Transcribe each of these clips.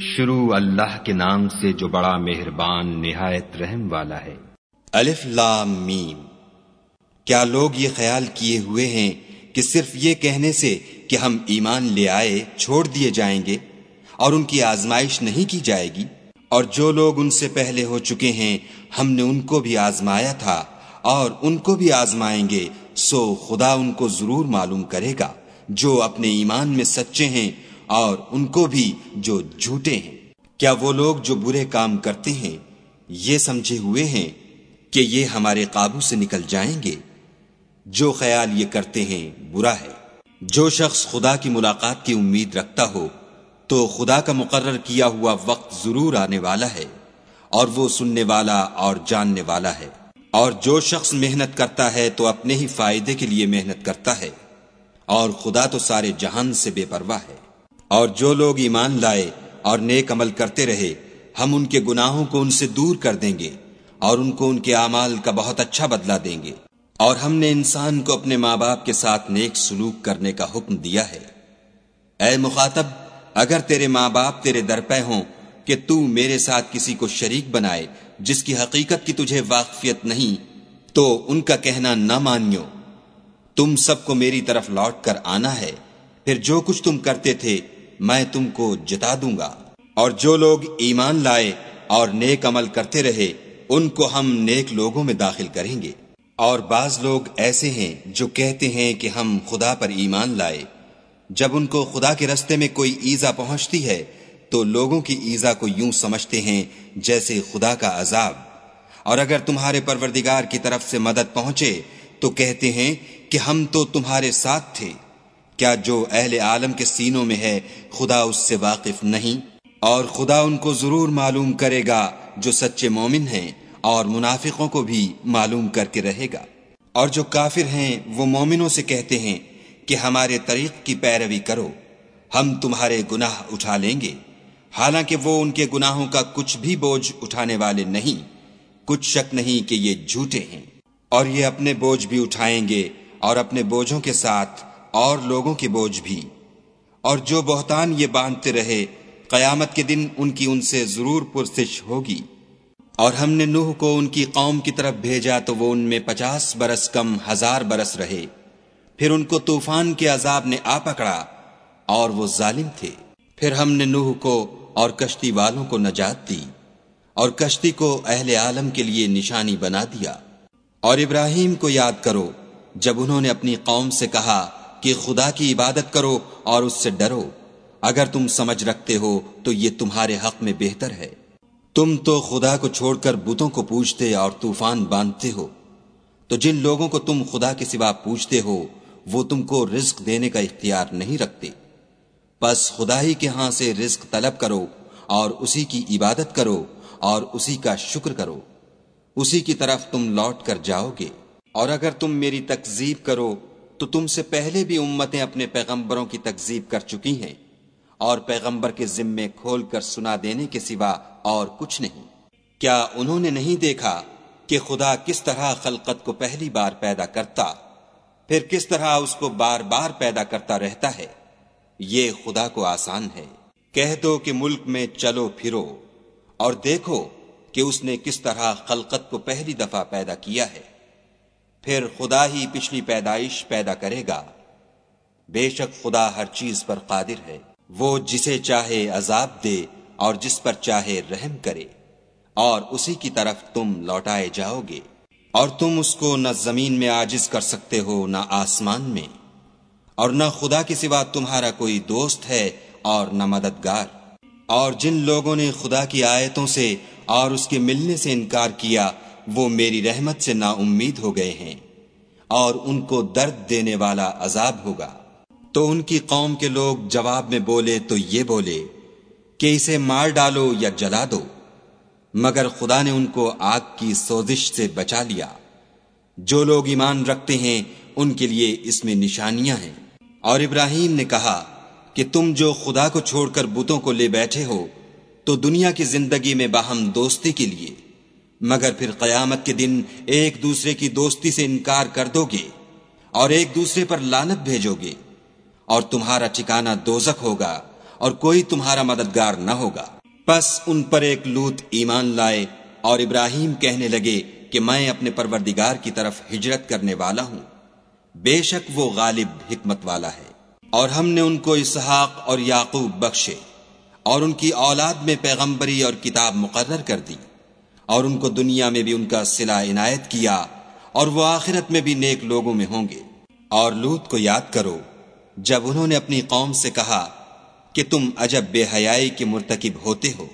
شروع اللہ کے نام سے جو بڑا مہربان نہایت رحم والا ہے۔ الف لام میم۔ کیا لوگ یہ خیال کیے ہوئے ہیں کہ صرف یہ کہنے سے کہ ہم ایمان لے آئے چھوڑ دیے جائیں گے اور ان کی آزمائش نہیں کی جائے گی؟ اور جو لوگ ان سے پہلے ہو چکے ہیں، ہم نے ان کو بھی آزمایا تھا اور ان کو بھی آزمائیں گے، سو خدا ان کو ضرور معلوم کرے گا جو اپنے ایمان میں سچے ہیں اور ان کو بھی جو جھوٹے ہیں۔ کیا وہ لوگ جو برے کام کرتے ہیں، یہ سمجھے ہوئے ہیں کہ یہ ہمارے قابو سے نکل جائیں گے؟ جو خیال یہ کرتے ہیں، برا ہے۔ جو شخص خدا کی ملاقات کی امید رکھتا ہو، تو خدا کا مقرر کیا ہوا وقت ضرور آنے والا ہے، اور وہ سننے والا اور جاننے والا ہے۔ اور جو شخص محنت کرتا ہے، تو اپنے ہی فائدے کے لیے محنت کرتا ہے۔ اور خدا تو سارے جہان سے بے پرواہ ہے۔ اور جو لوگ ایمان لائے اور نیک عمل کرتے رہے، ہم ان کے گناہوں کو ان سے دور کر دیں گے اور ان کو ان کے اعمال کا بہت اچھا بدلہ دیں گے۔ اور ہم نے انسان کو اپنے ماں باپ کے ساتھ نیک سلوک کرنے کا حکم دیا ہے۔ اے مخاطب، اگر تیرے ماں باپ تیرے در پہ ہوں کہ تو میرے ساتھ کسی کو شریک بنائے جس کی حقیقت کی تجھے واقفیت نہیں، تو ان کا کہنا نہ مانیو۔ تم سب کو میری طرف لوٹ کر آنا ہے۔ پھر جو کچھ تم کرتے تھے میں تم کو جتا دوں گا۔ اور جو لوگ ایمان لائے اور نیک عمل کرتے رہے، ان کو ہم نیک لوگوں میں داخل کریں گے۔ اور بعض لوگ ایسے ہیں جو کہتے ہیں کہ ہم خدا پر ایمان لائے۔ جب ان کو خدا کے رستے میں کوئی ایزا پہنچتی ہے، تو لوگوں کی ایزا کو یوں سمجھتے ہیں جیسے خدا کا عذاب۔ اور اگر تمہارے پروردگار کی طرف سے مدد پہنچے، تو کہتے ہیں کہ ہم تو تمہارے ساتھ تھے۔ کیا جو اہل عالم کے سینوں میں ہے، خدا اس سے واقف نہیں؟ اور خدا ان کو ضرور معلوم کرے گا جو سچے مومن ہیں، اور منافقوں کو بھی معلوم کر کے رہے گا۔ اور جو کافر ہیں، وہ مومنوں سے کہتے ہیں کہ ہمارے طریق کی پیروی کرو، ہم تمہارے گناہ اٹھا لیں گے۔ حالانکہ وہ ان کے گناہوں کا کچھ بھی بوجھ اٹھانے والے نہیں۔ کچھ شک نہیں کہ یہ جھوٹے ہیں۔ اور یہ اپنے بوجھ بھی اٹھائیں گے اور اپنے بوجھوں کے ساتھ اور لوگوں کے بوجھ بھی۔ اور جو بہتان یہ باندھتے رہے، قیامت کے دن ان کی ان سے ضرور پرسش ہوگی۔ اور ہم نے نوح کو ان کی قوم کی طرف بھیجا تو وہ ان میں پچاس برس کم ہزار برس رہے۔ پھر ان کو طوفان کے عذاب نے آ پکڑا اور وہ ظالم تھے۔ پھر ہم نے نوح کو اور کشتی والوں کو نجات دی اور کشتی کو اہل عالم کے لیے نشانی بنا دیا۔ اور ابراہیم کو یاد کرو، جب انہوں نے اپنی قوم سے کہا کہ خدا کی عبادت کرو اور اس سے ڈرو۔ اگر تم سمجھ رکھتے ہو تو یہ تمہارے حق میں بہتر ہے۔ تم تو خدا کو چھوڑ کر بتوں کو پوچھتے اور طوفان باندھتے ہو۔ تو جن لوگوں کو تم خدا کے سوا پوچھتے ہو، وہ تم کو رزق دینے کا اختیار نہیں رکھتے۔ بس خدا ہی کے ہاں سے رزق طلب کرو اور اسی کی عبادت کرو اور اسی کا شکر کرو۔ اسی کی طرف تم لوٹ کر جاؤ گے۔ اور اگر تم میری تکزیب کرو تو تم سے پہلے بھی امتیں اپنے پیغمبروں کی تکزیب کر چکی ہیں اور پیغمبر کے ذمے کھول کر سنا دینے کے سوا اور کچھ نہیں۔ کیا انہوں نے نہیں دیکھا کہ خدا کس طرح خلقت کو پہلی بار پیدا کرتا، پھر کس طرح اس کو بار بار پیدا کرتا رہتا ہے؟ یہ خدا کو آسان ہے۔ کہہ دو کہ ملک میں چلو پھرو اور دیکھو کہ اس نے کس طرح خلقت کو پہلی دفعہ پیدا کیا ہے۔ پھر خدا ہی پچھلی پیدائش پیدا کرے گا۔ بے شک خدا ہر چیز پر قادر ہے۔ وہ جسے چاہے عذاب دے اور جس پر چاہے رحم کرے۔ اور اسی کی طرف تم لوٹائے جاؤ گے۔ اور تم اس کو نہ زمین میں آجز کر سکتے ہو نہ آسمان میں۔ اور نہ خدا کے سوا تمہارا کوئی دوست ہے اور نہ مددگار۔ اور جن لوگوں نے خدا کی آیتوں سے اور اس کے ملنے سے انکار کیا وہ میری رحمت سے نا امید ہو گئے ہیں اور ان کو درد دینے والا عذاب ہوگا۔ تو ان کی قوم کے لوگ جواب میں بولے، تو یہ بولے کہ اسے مار ڈالو یا جلا دو۔ مگر خدا نے ان کو آگ کی سوزش سے بچا لیا۔ جو لوگ ایمان رکھتے ہیں، ان کے لیے اس میں نشانیاں ہیں۔ اور ابراہیم نے کہا کہ تم جو خدا کو چھوڑ کر بتوں کو لے بیٹھے ہو، تو دنیا کی زندگی میں باہم دوستی کے لیے۔ مگر پھر قیامت کے دن ایک دوسرے کی دوستی سے انکار کر دو گے اور ایک دوسرے پر لانت بھیجو گے اور تمہارا ٹھکانہ دوزک ہوگا اور کوئی تمہارا مددگار نہ ہوگا۔ پس ان پر ایک لوت ایمان لائے اور ابراہیم کہنے لگے کہ میں اپنے پروردگار کی طرف ہجرت کرنے والا ہوں۔ بے شک وہ غالب حکمت والا ہے۔ اور ہم نے ان کو اسحاق اور یعقوب بخشے اور ان کی اولاد میں پیغمبری اور کتاب مقرر کر دی۔ اور ان کو دنیا میں بھی ان کا صلح عنایت کیا اور وہ آخرت میں بھی نیک لوگوں میں ہوں گے۔ اور لوت کو یاد کرو، جب انہوں نے اپنی قوم سے کہا کہ تم عجب بے حیائی کے مرتکب ہوتے ہو،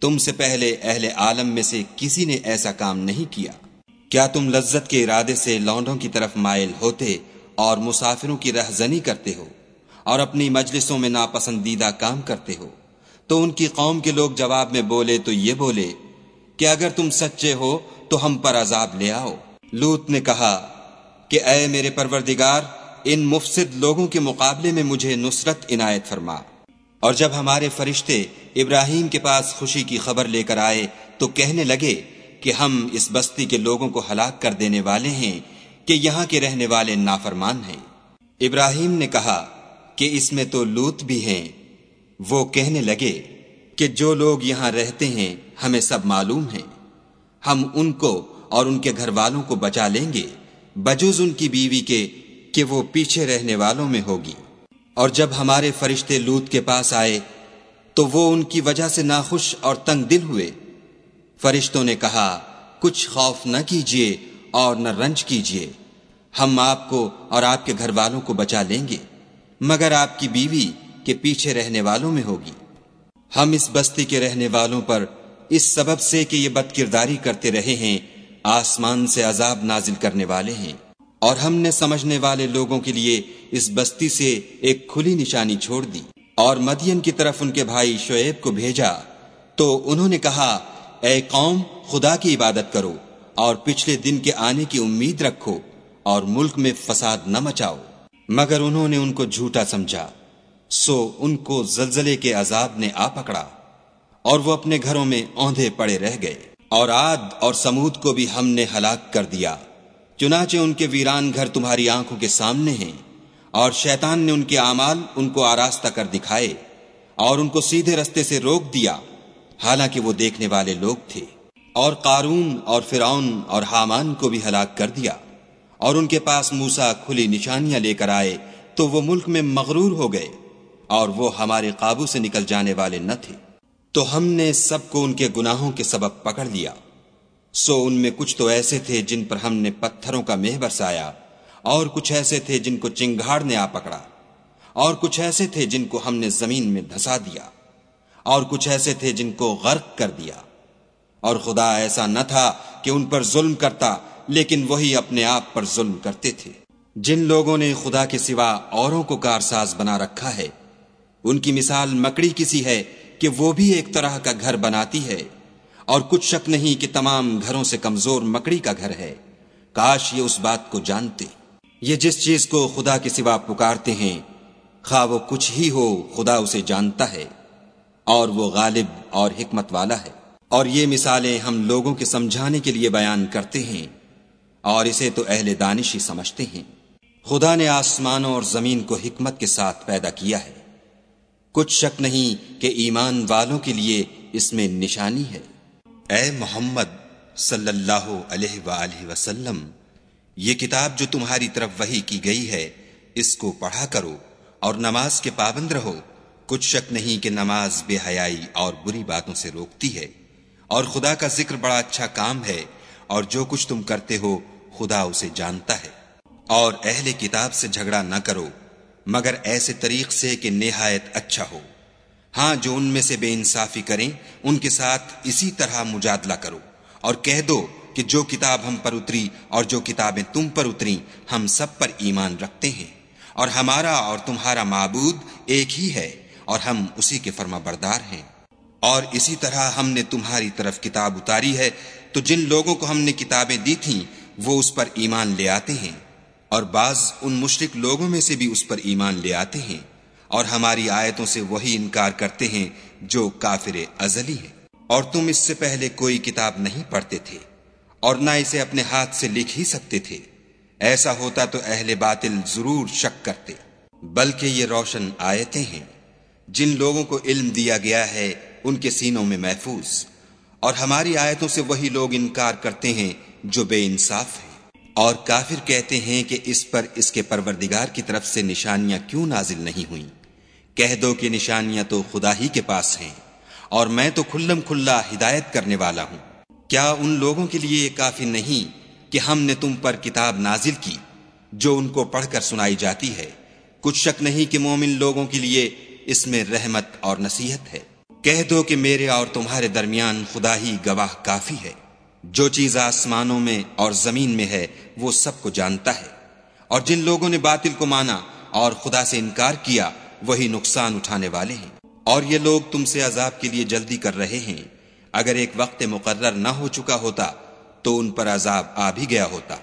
تم سے پہلے اہل عالم میں سے کسی نے ایسا کام نہیں کیا۔ کیا تم لذت کے ارادے سے لونڈوں کی طرف مائل ہوتے اور مسافروں کی رہزنی کرتے ہو اور اپنی مجلسوں میں ناپسندیدہ کام کرتے ہو؟ تو ان کی قوم کے لوگ جواب میں بولے تو یہ بولے کہ اگر تم سچے ہو تو ہم پر عذاب لے آؤ۔ لوت نے کہا کہ اے میرے پروردگار، ان مفسد لوگوں کے مقابلے میں مجھے نصرت عنایت فرما۔ اور جب ہمارے فرشتے ابراہیم کے پاس خوشی کی خبر لے کر آئے تو کہنے لگے کہ ہم اس بستی کے لوگوں کو ہلاک کر دینے والے ہیں کہ یہاں کے رہنے والے نافرمان ہیں۔ ابراہیم نے کہا کہ اس میں تو لوت بھی ہیں۔ وہ کہنے لگے کہ جو لوگ یہاں رہتے ہیں، ہمیں سب معلوم ہیں۔ ہم ان کو اور ان کے گھر والوں کو بچا لیں گے، بجوز ان کی بیوی کے، کہ وہ پیچھے رہنے والوں میں ہوگی۔ اور جب ہمارے فرشتے لوت کے پاس آئے، تو وہ ان کی وجہ سے ناخوش اور تنگ دل ہوئے۔ فرشتوں نے کہا، کچھ خوف نہ کیجیے اور نہ رنج کیجیے۔ ہم آپ کو اور آپ کے گھر والوں کو بچا لیں گے، مگر آپ کی بیوی کے پیچھے رہنے والوں میں ہوگی۔ ہم اس بستی کے رہنے والوں پر اس سبب سے کہ یہ بد کرداری کرتے رہے ہیں، آسمان سے عذاب نازل کرنے والے ہیں۔ اور ہم نے سمجھنے والے لوگوں کے لیے اس بستی سے ایک کھلی نشانی چھوڑ دی۔ اور مدین کی طرف ان کے بھائی شعیب کو بھیجا۔ تو انہوں نے کہا، اے قوم، خدا کی عبادت کرو اور پچھلے دن کے آنے کی امید رکھو اور ملک میں فساد نہ مچاؤ۔ مگر انہوں نے ان کو جھوٹا سمجھا۔ سو ان کو زلزلے کے عذاب نے آ پکڑا اور وہ اپنے گھروں میں اوندھے پڑے رہ گئے۔ اور آد اور سمود کو بھی ہم نے ہلاک کر دیا۔ چنانچہ ان کے ویران گھر تمہاری آنکھوں کے سامنے ہیں۔ اور شیطان نے ان کے اعمال ان کو آراستہ کر دکھائے اور ان کو سیدھے رستے سے روک دیا۔ حالانکہ وہ دیکھنے والے لوگ تھے۔ اور قارون اور فرعون اور حامان کو بھی ہلاک کر دیا۔ اور ان کے پاس موسا کھلی نشانیاں لے کر آئے تو وہ ملک میں مغرور ہو گئے۔ اور وہ ہمارے قابو سے نکل جانے والے نہ تھے۔ تو ہم نے سب کو ان کے گناہوں کے سبب پکڑ لیا۔ سو ان میں کچھ تو ایسے تھے جن پر ہم نے پتھروں کا مہ برسایا، اور کچھ ایسے تھے جن کو چنگاڑ نے آ پکڑا۔ اور کچھ ایسے تھے جن کو ہم نے زمین میں دھسا دیا۔ اور کچھ ایسے تھے جن کو غرق کر دیا۔ اور خدا ایسا نہ تھا کہ ان پر ظلم کرتا، لیکن وہی اپنے آپ پر ظلم کرتے تھے۔ جن لوگوں نے خدا کے سوا اوروں کو کارساز بنا رکھا ہے ان کی مثال مکڑی کسی ہے کہ وہ بھی ایک طرح کا گھر بناتی ہے، اور کچھ شک نہیں کہ تمام گھروں سے کمزور مکڑی کا گھر ہے۔ کاش یہ اس بات کو جانتے۔ یہ جس چیز کو خدا کے سوا پکارتے ہیں، خواہ وہ کچھ ہی ہو، خدا اسے جانتا ہے۔ اور وہ غالب اور حکمت والا ہے۔ اور یہ مثالیں ہم لوگوں کے سمجھانے کے لیے بیان کرتے ہیں، اور اسے تو اہل دانش ہی سمجھتے ہیں۔ خدا نے آسمانوں اور زمین کو حکمت کے ساتھ پیدا کیا ہے۔ کچھ شک نہیں کہ ایمان والوں کے لیے اس میں نشانی ہے۔ اے محمد صلی اللہ علیہ وآلہ وسلم، یہ کتاب جو تمہاری طرف وہی کی گئی ہے، اس کو پڑھا کرو اور نماز کے پابند رہو۔ کچھ شک نہیں کہ نماز بے حیائی اور بری باتوں سے روکتی ہے۔ اور خدا کا ذکر بڑا اچھا کام ہے، اور جو کچھ تم کرتے ہو، خدا اسے جانتا ہے۔ اور اہل کتاب سے جھگڑا نہ کرو۔ مگر ایسے طریق سے کہ نہایت اچھا ہو۔ ہاں جو ان میں سے بے انصافی کریں، ان کے ساتھ اسی طرح مجادلہ کرو۔ اور کہہ دو کہ جو کتاب ہم پر اتری اور جو کتابیں تم پر اتری ہم سب پر ایمان رکھتے ہیں۔ اور ہمارا اور تمہارا معبود ایک ہی ہے، اور ہم اسی کے فرما بردار ہیں۔ اور اسی طرح ہم نے تمہاری طرف کتاب اتاری ہے، تو جن لوگوں کو ہم نے کتابیں دی تھیں، وہ اس پر ایمان لے آتے ہیں۔ اور بعض ان مشرق لوگوں میں سے بھی اس پر ایمان لے آتے ہیں اور ہماری آیتوں سے وہی انکار کرتے ہیں جو کافر ازلی ہے اور تم اس سے پہلے کوئی کتاب نہیں پڑھتے تھے اور نہ اسے اپنے ہاتھ سے لکھ ہی سکتے تھے۔ ایسا ہوتا تو اہل باطل ضرور شک کرتے۔ بلکہ یہ روشن آیتیں ہیں۔ جن لوگوں کو علم دیا گیا ہے، ان کے سینوں میں محفوظ۔ اور ہماری آیتوں سے وہی لوگ انکار کرتے ہیں جو بے انصاف ہیں۔ اور کافر کہتے ہیں کہ اس پر اس کے پروردگار کی طرف سے نشانیاں کیوں نازل نہیں ہوئیں؟ کہہ دو کہ نشانیاں تو خدا ہی کے پاس ہیں اور میں تو کھلم کھلا ہدایت کرنے والا ہوں۔ کیا ان لوگوں کے لیے یہ کافی نہیں کہ ہم نے تم پر کتاب نازل کی جو ان کو پڑھ کر سنائی جاتی ہے؟ کچھ شک نہیں کہ مومن لوگوں کے لیے اس میں رحمت اور نصیحت ہے۔ کہہ دو کہ میرے اور تمہارے درمیان خدا ہی گواہ کافی ہے۔ جو چیز آسمانوں میں اور زمین میں ہے، وہ سب کو جانتا ہے۔ اور جن لوگوں نے باطل کو مانا اور خدا سے انکار کیا، وہی نقصان اٹھانے والے ہیں۔ اور یہ لوگ تم سے عذاب کے لیے جلدی کر رہے ہیں۔ اگر ایک وقت مقرر نہ ہو چکا ہوتا، تو ان پر عذاب آ بھی گیا ہوتا۔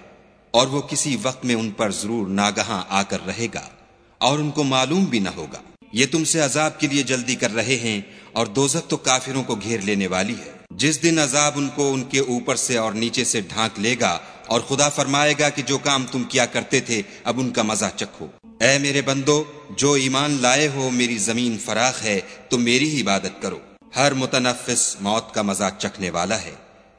اور وہ کسی وقت میں ان پر ضرور ناگہاں آ کر رہے گا۔ اور ان کو معلوم بھی نہ ہوگا۔ یہ تم سے عذاب کے لیے جلدی کر رہے ہیں اور دوزک تو کافروں کو گھیر لینے والی ہے۔ جس دن عذاب ان کو ان کے اوپر سے اور نیچے سے ڈھانک لے گا اور خدا فرمائے گا کہ جو کام تم کیا کرتے تھے، اب ان کا مزہ چکھو۔ اے میرے بندو، جو ایمان لائے ہو، میری زمین فراخ ہے تو میری ہی عبادت کرو۔ ہر متنفس موت کا مزہ چکھنے والا ہے۔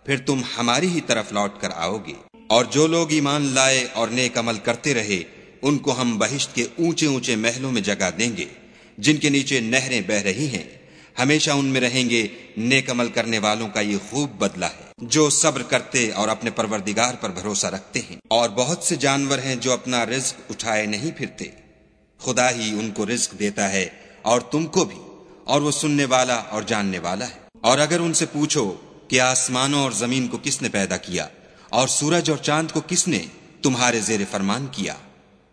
پھر تم ہماری ہی طرف لوٹ کر آؤ گے۔ اور جو لوگ ایمان لائے اور نیک عمل کرتے رہے، ان کو ہم بہشت کے اونچے اونچے محلوں میں جگہ دیں گے، جن کے نیچے نہریں بہ رہی ہیں۔ ہمیشہ ان میں رہیں گے نیک عمل کرنے والوں کا یہ خوب بدلہ ہے، جو صبر کرتے اور اپنے پروردگار پر بھروسہ رکھتے ہیں۔ اور بہت سے جانور ہیں جو اپنا رزق اٹھائے نہیں پھرتے۔ خدا ہی ان کو رزق دیتا ہے اور تم کو بھی، اور وہ سننے والا اور جاننے والا ہے۔ اور اگر ان سے پوچھو کہ آسمانوں اور زمین کو کس نے پیدا کیا اور سورج اور چاند کو کس نے تمہارے زیر فرمان کیا،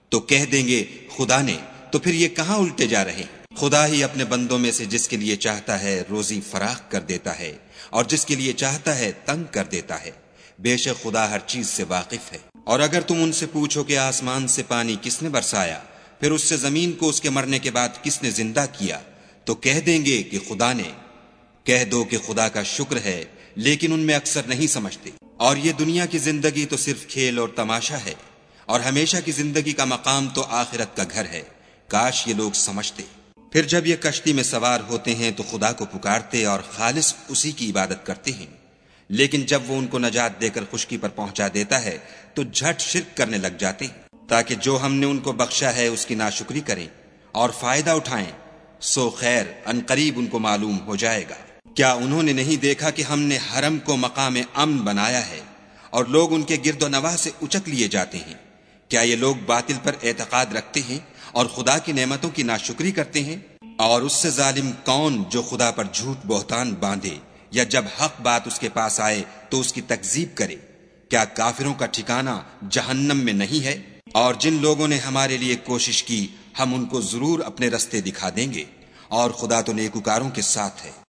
تو کہہ دیں گے، خدا نے، تو پھر یہ کہاں الٹے جا رہے ہیں؟ خدا ہی اپنے بندوں میں سے جس کے لیے چاہتا ہے روزی فراخ کر دیتا ہے اور جس کے لیے چاہتا ہے تنگ کر دیتا ہے۔ بے شک خدا ہر چیز سے واقف ہے۔ اور اگر تم ان سے پوچھو کہ آسمان سے پانی کس نے برسایا، پھر اس سے زمین کو اس کے مرنے کے بعد کس نے زندہ کیا، تو کہہ دیں گے کہ خدا نے۔ کہہ دو کہ خدا کا شکر ہے، لیکن ان میں اکثر نہیں سمجھتے۔ اور یہ دنیا کی زندگی تو صرف کھیل اور تماشا ہے، اور ہمیشہ کی زندگی کا مقام تو آخرت کا گھر ہے۔ کاش یہ لوگ سمجھتے۔ پھر جب یہ کشتی میں سوار ہوتے ہیں تو خدا کو پکارتے اور خالص اسی کی عبادت کرتے ہیں۔ لیکن جب وہ ان کو نجات دے کر خشکی پر پہنچا دیتا ہے، تو جھٹ شرک کرنے لگ جاتے ہیں۔ تاکہ جو ہم نے ان کو بخشا ہے، اس کی ناشکری کریں اور فائدہ اٹھائیں، سو خیر، ان قریب ان کو معلوم ہو جائے گا۔ کیا انہوں نے نہیں دیکھا کہ ہم نے حرم کو مقام امن بنایا ہے اور لوگ ان کے گرد و نواح سے اچک لیے جاتے ہیں؟ کیا یہ لوگ باطل پر اعتقاد رکھتے ہیں؟ اور خدا کی نعمتوں کی ناشکری کرتے ہیں اور اس سے ظالم کون جو خدا پر جھوٹ بہتان باندھے یا جب حق بات اس کے پاس آئے تو اس کی تکزیب کرے؟ کیا کافروں کا ٹھکانہ جہنم میں نہیں ہے؟ اور جن لوگوں نے ہمارے لیے کوشش کی، ہم ان کو ضرور اپنے رستے دکھا دیں گے اور خدا تو نیکوکاروں کے ساتھ ہے۔